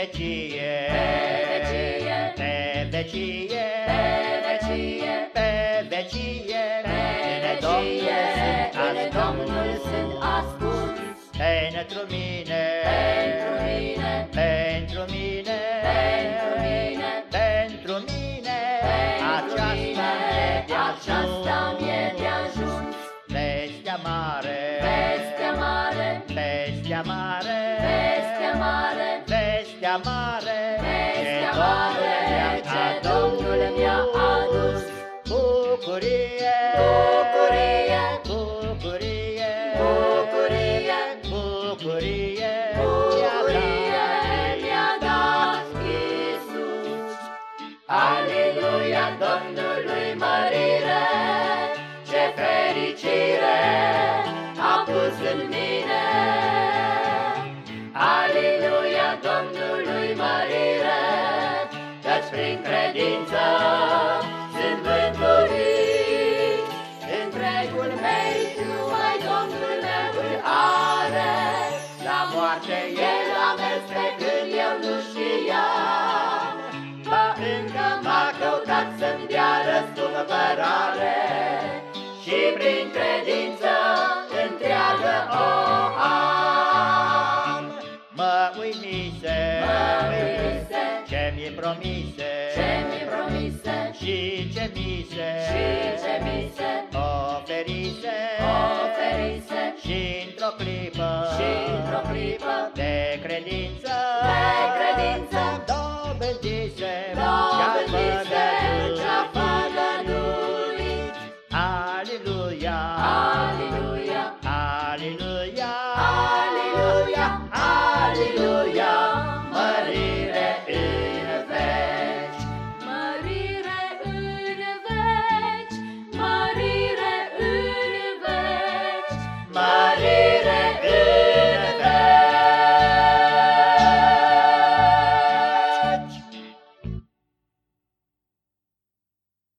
vecie, Pe vecie, pe vecie, pe vecie, pe vecie, pe în Domnul vecie, sunt în Domnul sunt ascuns. ascuns. Pentru mine, Pentru mine, pentru mine, pentru mine, pentru mine, pentru aceasta mine, mi-e de aceasta mi-e de ajuns. ajuns. Vestea mare, Vestea mare, vestea mare, vestea mare, vestea mare, vestea ce mare, ce Domnul mi-a adus. Bucurie, Bucurie, bucurie, bucurie, bucurie, bucurie mi-a dat Iisus. Aleluia Domnului la moarte El a mers pe când eu nu știam. Ba încă m-a căutat să-mi dea răscumpărare și prin credință întreagă o am. Mă uimise, Mă uimise, ce mi promise, ce mi promise. Și ce mi se, și ce mi se oferise, oferise. Și clipă de credință, de credință dobândise, dobândise ce-a ce-a făgăduit. făgăduit. Aleluia, Aleluia, aleluia, aleluia, aleluia.